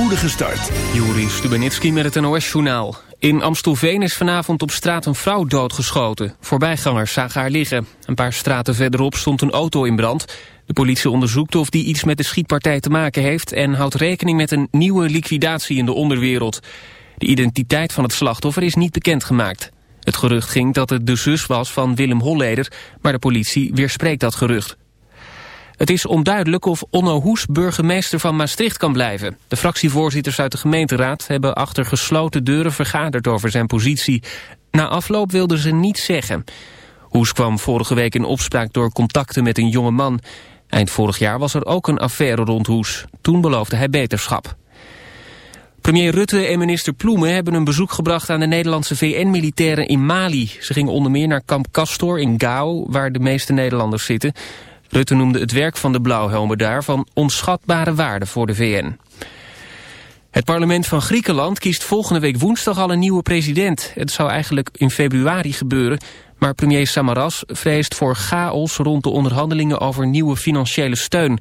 spoedige start. Juri Stubenitski met het NOS-journaal. In Amstelveen is vanavond op straat een vrouw doodgeschoten. Voorbijgangers zagen haar liggen. Een paar straten verderop stond een auto in brand. De politie onderzoekt of die iets met de schietpartij te maken heeft... en houdt rekening met een nieuwe liquidatie in de onderwereld. De identiteit van het slachtoffer is niet bekendgemaakt. Het gerucht ging dat het de zus was van Willem Holleder... maar de politie weerspreekt dat gerucht. Het is onduidelijk of Onno Hoes burgemeester van Maastricht kan blijven. De fractievoorzitters uit de gemeenteraad hebben achter gesloten deuren vergaderd over zijn positie. Na afloop wilden ze niets zeggen. Hoes kwam vorige week in opspraak door contacten met een jonge man. Eind vorig jaar was er ook een affaire rond Hoes. Toen beloofde hij beterschap. Premier Rutte en minister Ploemen hebben een bezoek gebracht aan de Nederlandse VN-militairen in Mali. Ze gingen onder meer naar kamp Castor in Gao, waar de meeste Nederlanders zitten. Rutte noemde het werk van de blauwhelmen daar van onschatbare waarde voor de VN. Het parlement van Griekenland kiest volgende week woensdag al een nieuwe president. Het zou eigenlijk in februari gebeuren, maar premier Samaras vreest voor chaos rond de onderhandelingen over nieuwe financiële steun.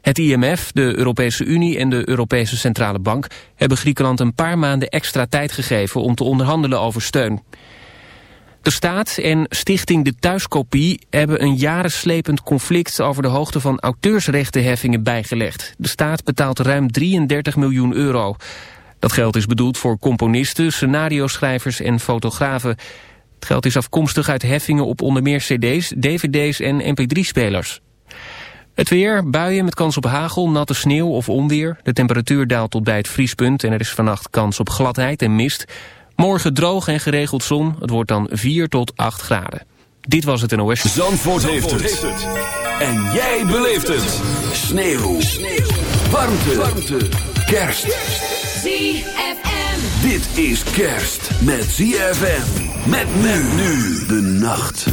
Het IMF, de Europese Unie en de Europese Centrale Bank hebben Griekenland een paar maanden extra tijd gegeven om te onderhandelen over steun. De staat en Stichting De Thuiskopie hebben een jarenslepend conflict over de hoogte van auteursrechtenheffingen bijgelegd. De staat betaalt ruim 33 miljoen euro. Dat geld is bedoeld voor componisten, scenario-schrijvers en fotografen. Het geld is afkomstig uit heffingen op onder meer cd's, dvd's en mp3-spelers. Het weer, buien met kans op hagel, natte sneeuw of onweer. De temperatuur daalt tot bij het vriespunt en er is vannacht kans op gladheid en mist. Morgen droog en geregeld zon. Het wordt dan 4 tot 8 graden. Dit was het NOS. Zandvoort, heeft, het. En jij beleeft het. Sneeuw. Sneeuw. Warmte. Warmte. Kerst. ZFM. Dit is kerst met ZFM. Met men nu de nacht.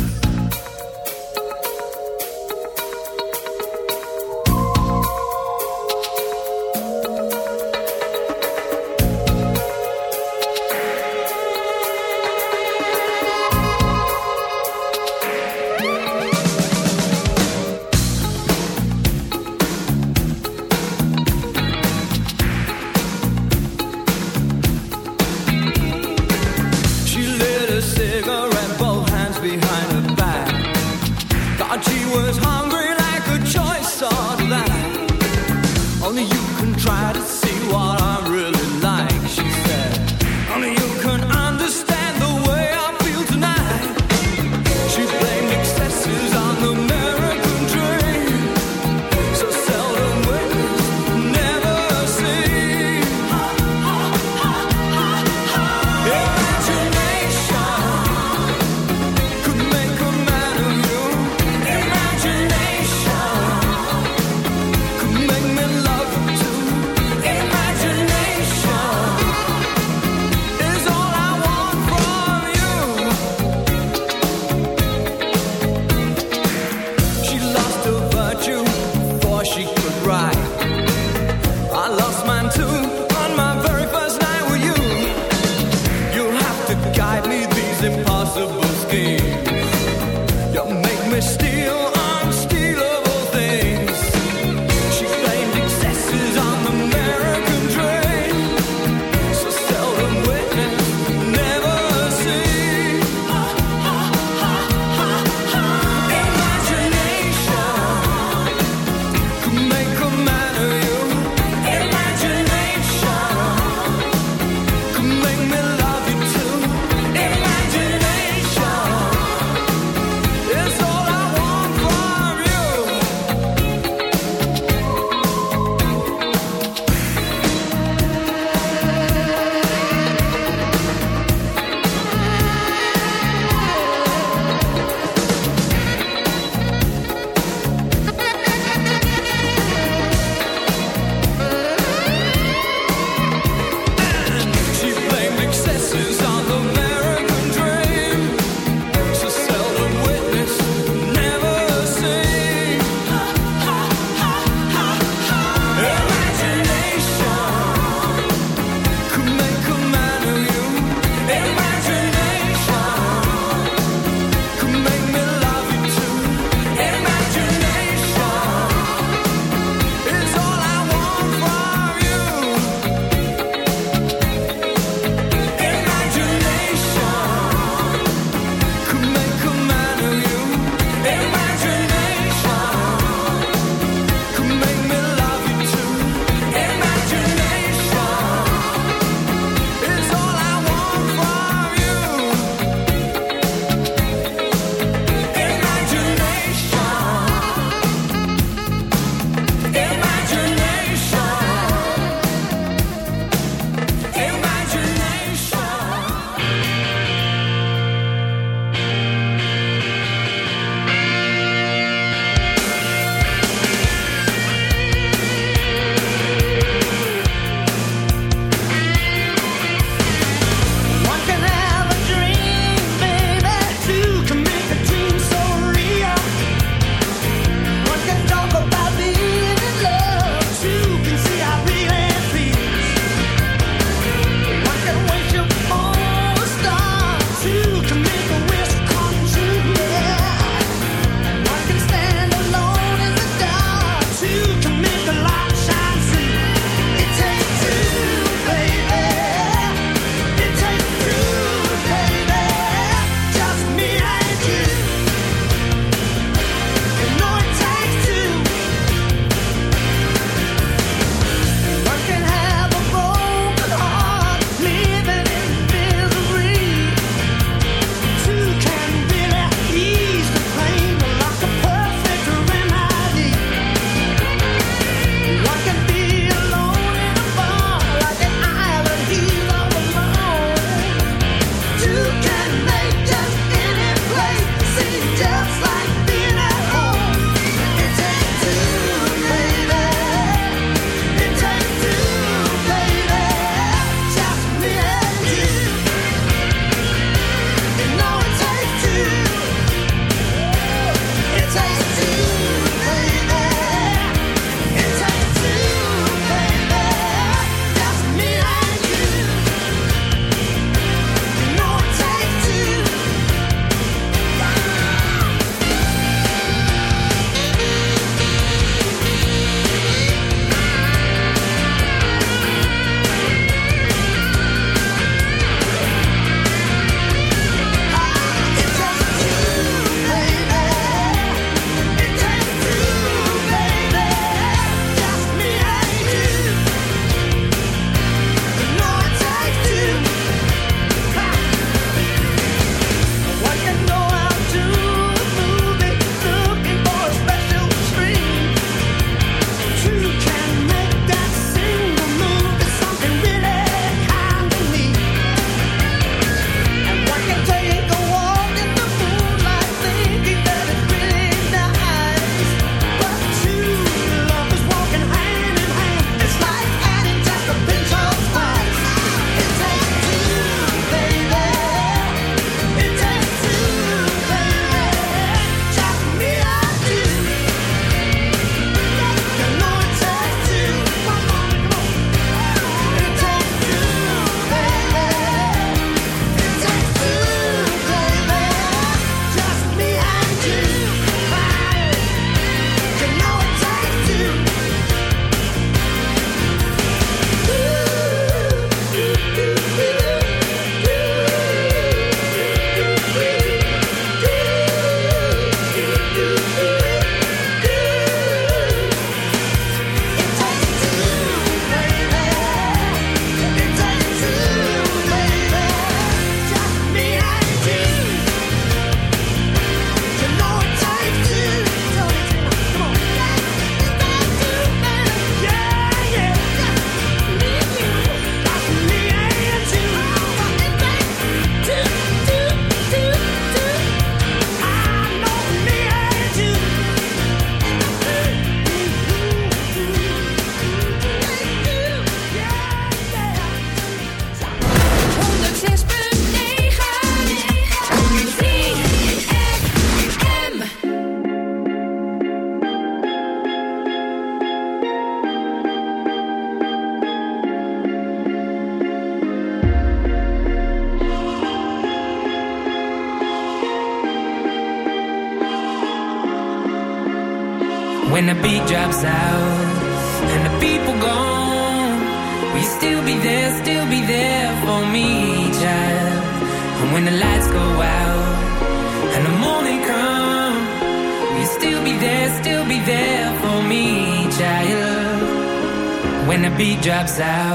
vibes out.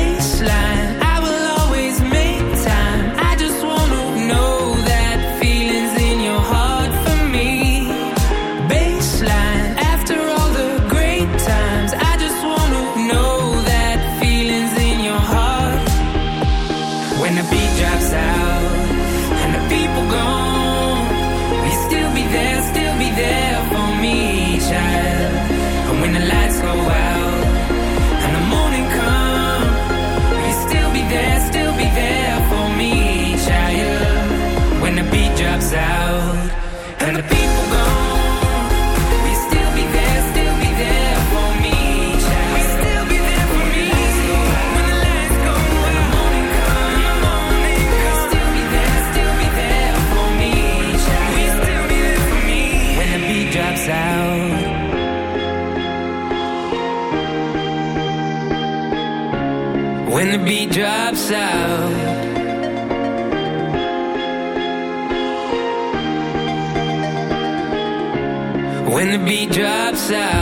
the beat drops out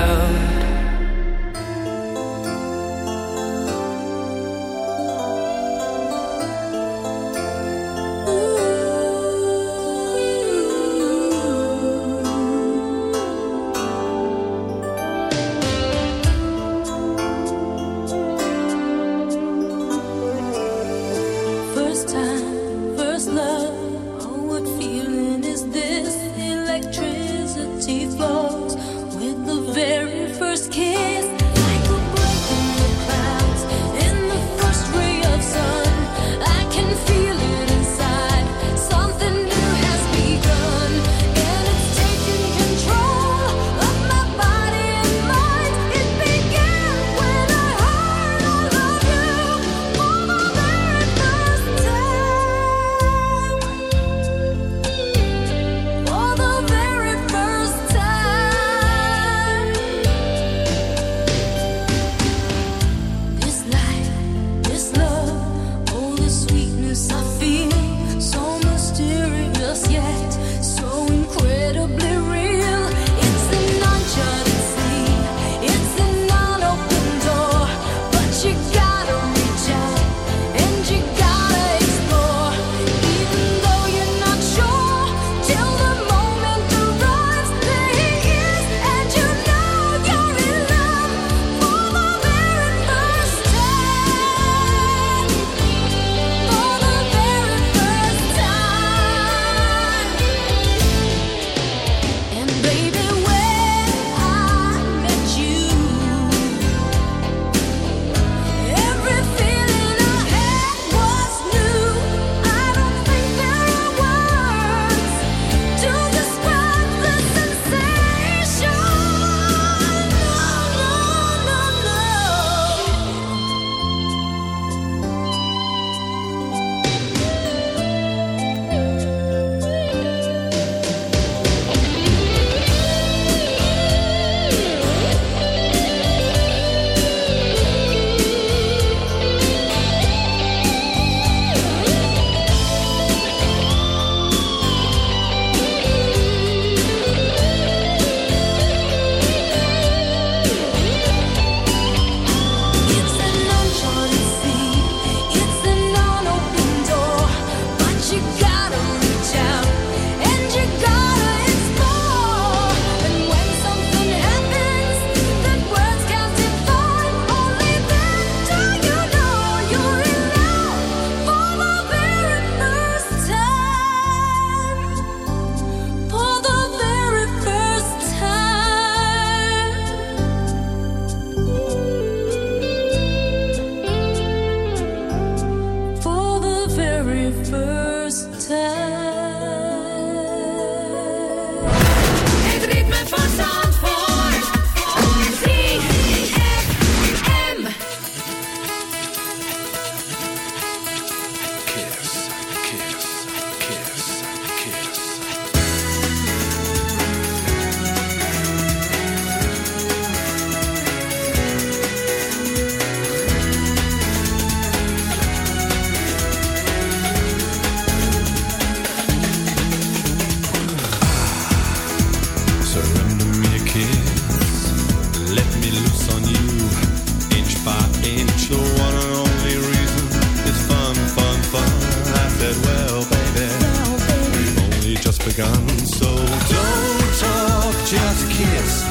So don't talk, just kiss.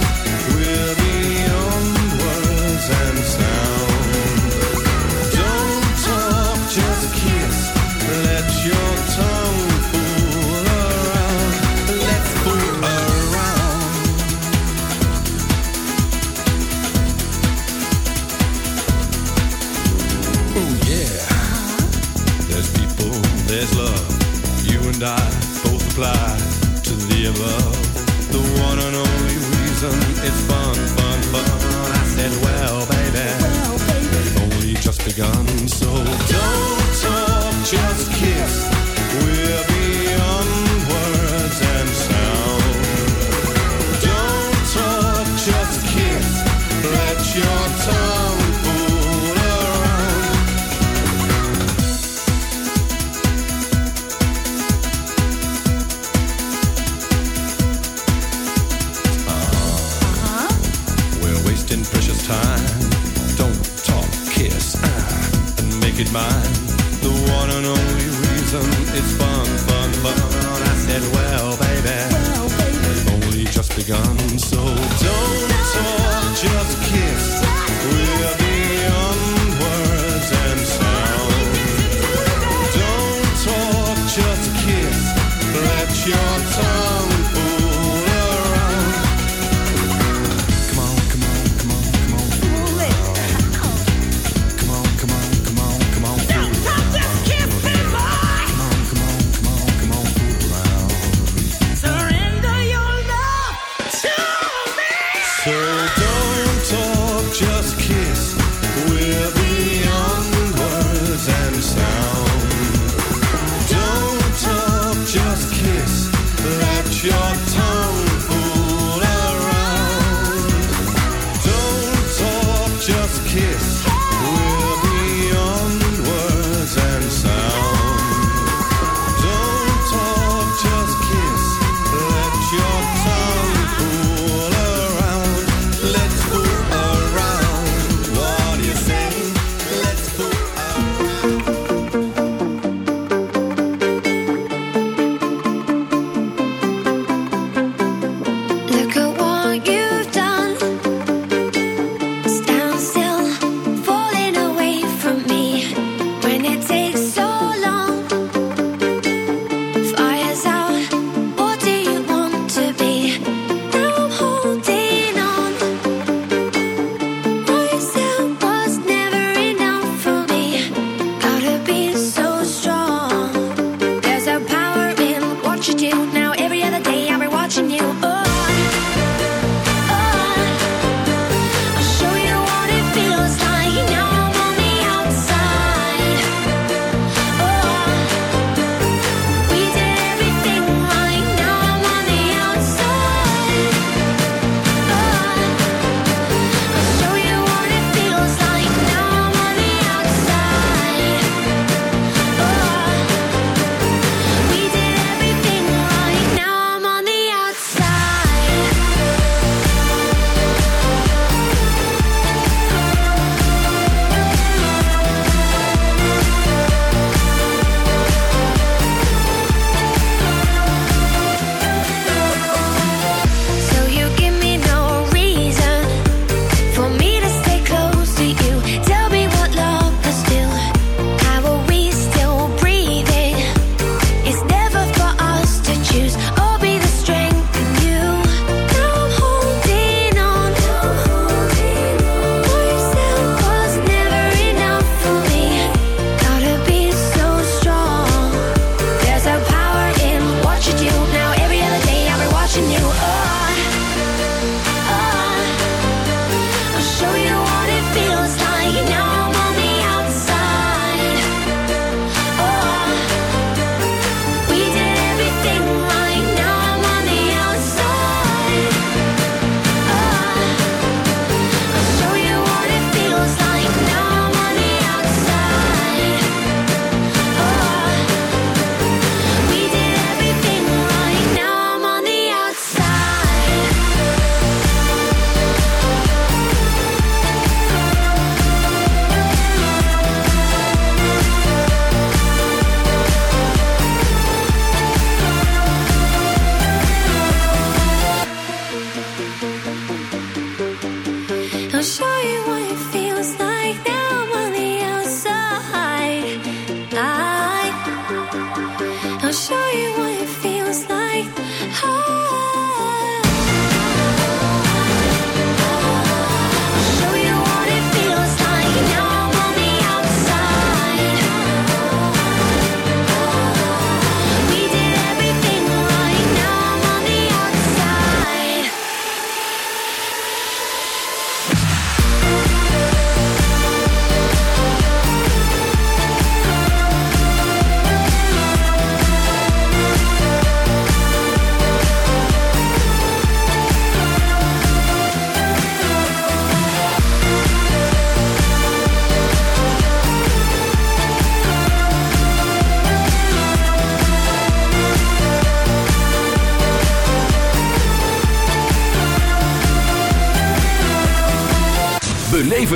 We're The one and only reason it's fun, fun, fun. I said, well, baby, only just begun, so.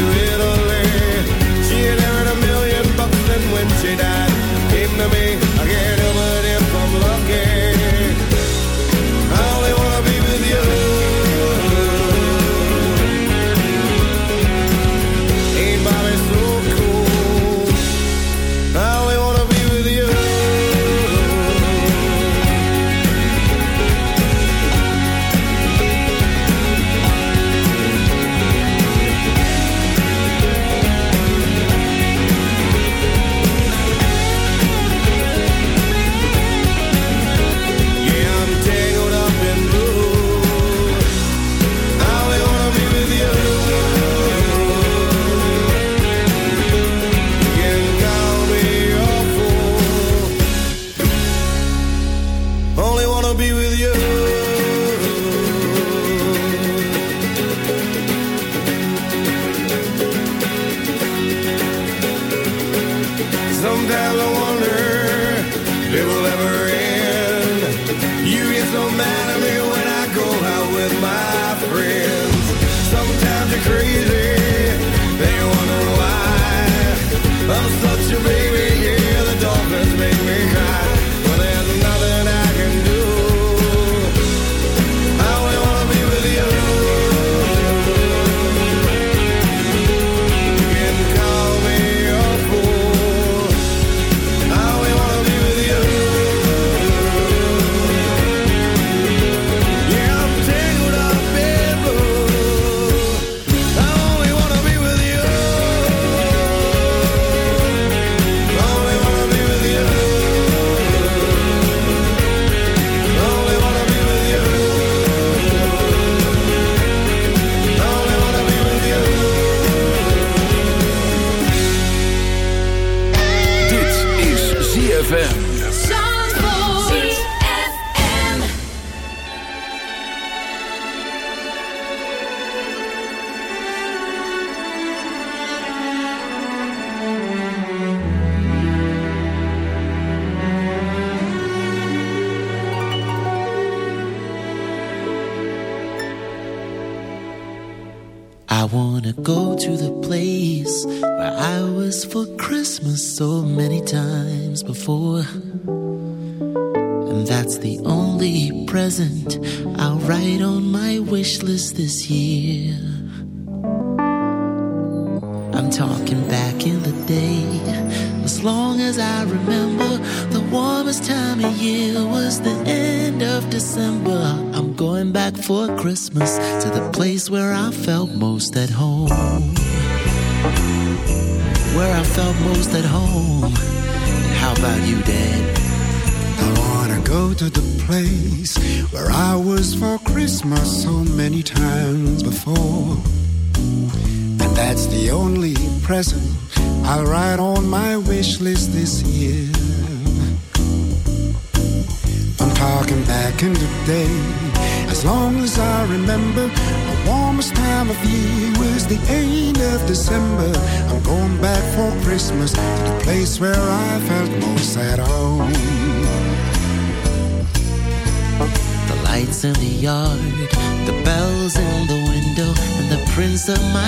do it for Christmas to the place where I felt most at home. Where I felt most at home.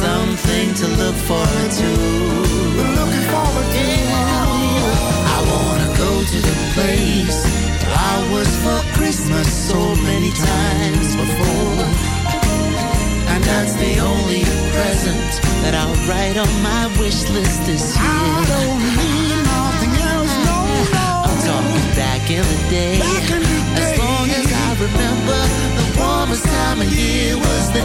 Something to look forward to. We're looking forward to I wanna go to the place I was for Christmas so many times before. And that's the only present that I'll write on my wish list this year. I don't need nothing else, no, no. I'm talking back in the day. Back in the As long as I remember, the warmest time of year was the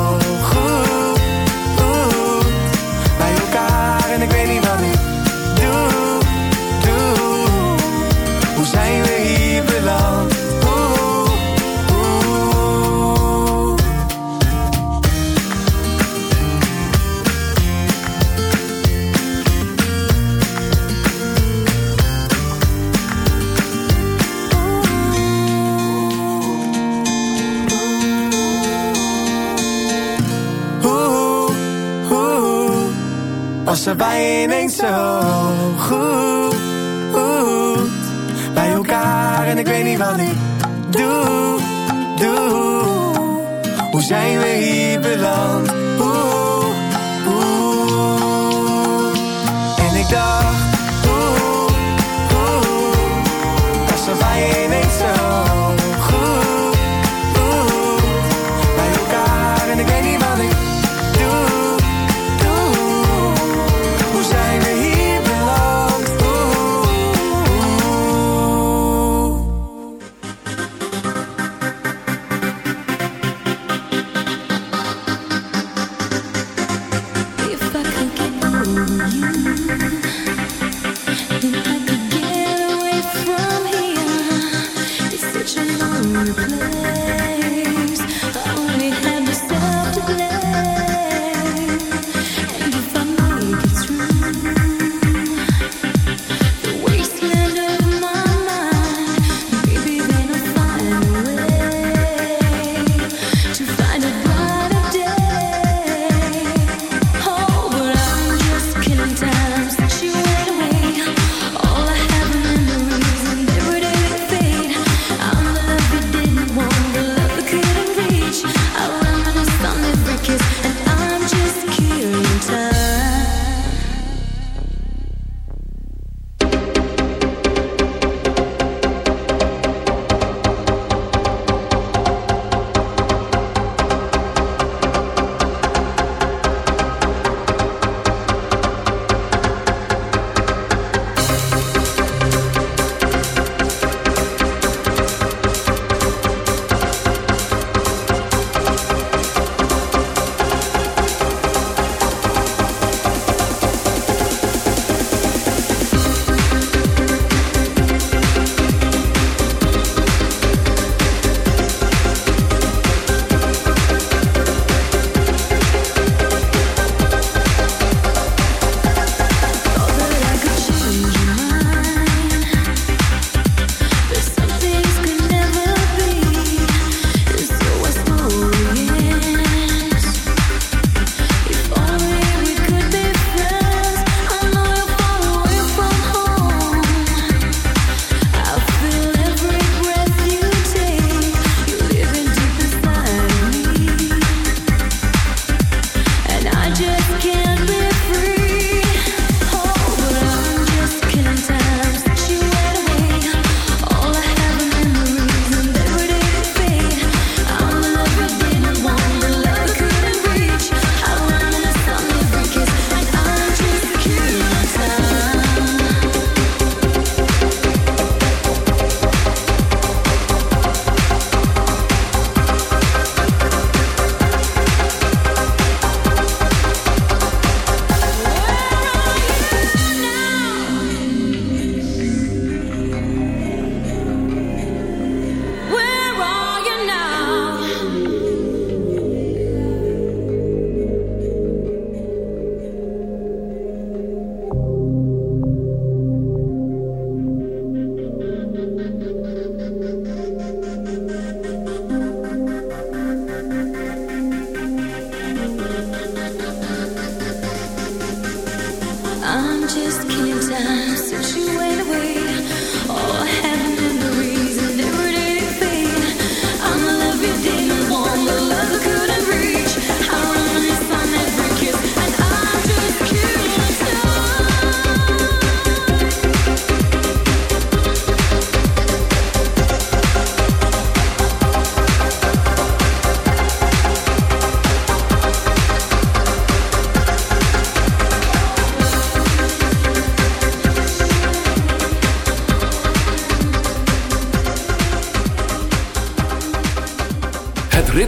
Bij je ineens zo goed. Bij elkaar en ik weet niet wat ik doe, doe. Hoe zijn we hier beland?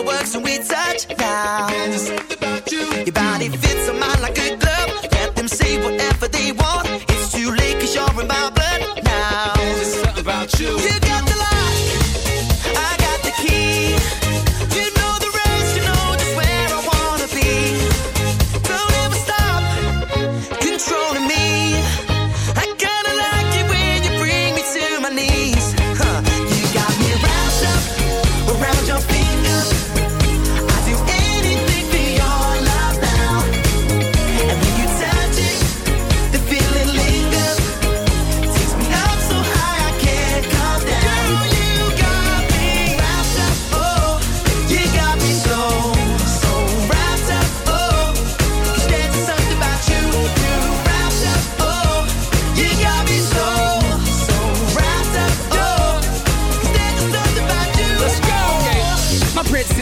fireworks when we touch now. Just something about you. Your body fits on mine like a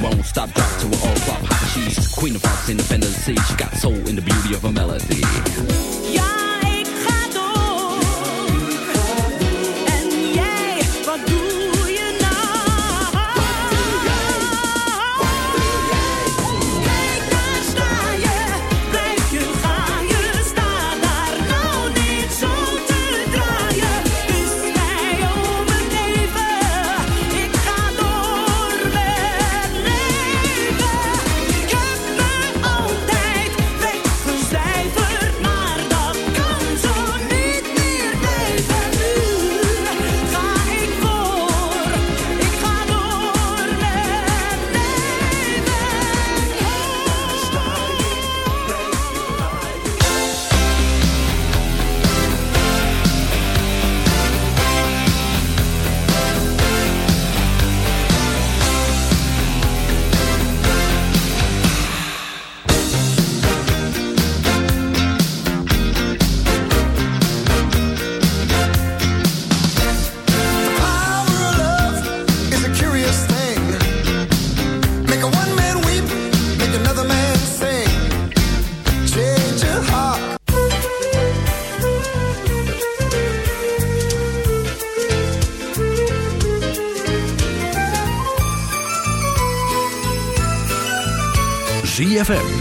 won't stop, drop to an all-flop hot. She's queen of hearts, independence. She got soul in the beauty of her melody.